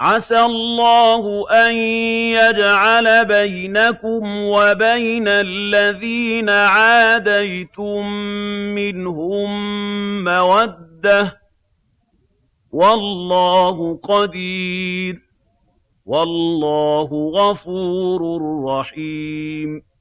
عَسَى اللَّهُ أَن يَجْعَلَ بَيْنَكُمْ وَبَيْنَ الَّذِينَ عَادَيْتُم مِّنْهُم مَّوَدَّةً ۚ. وَاللَّهُ قَدِيرٌ ۚ. وَاللَّهُ غَفُورٌ رَّحِيمٌ.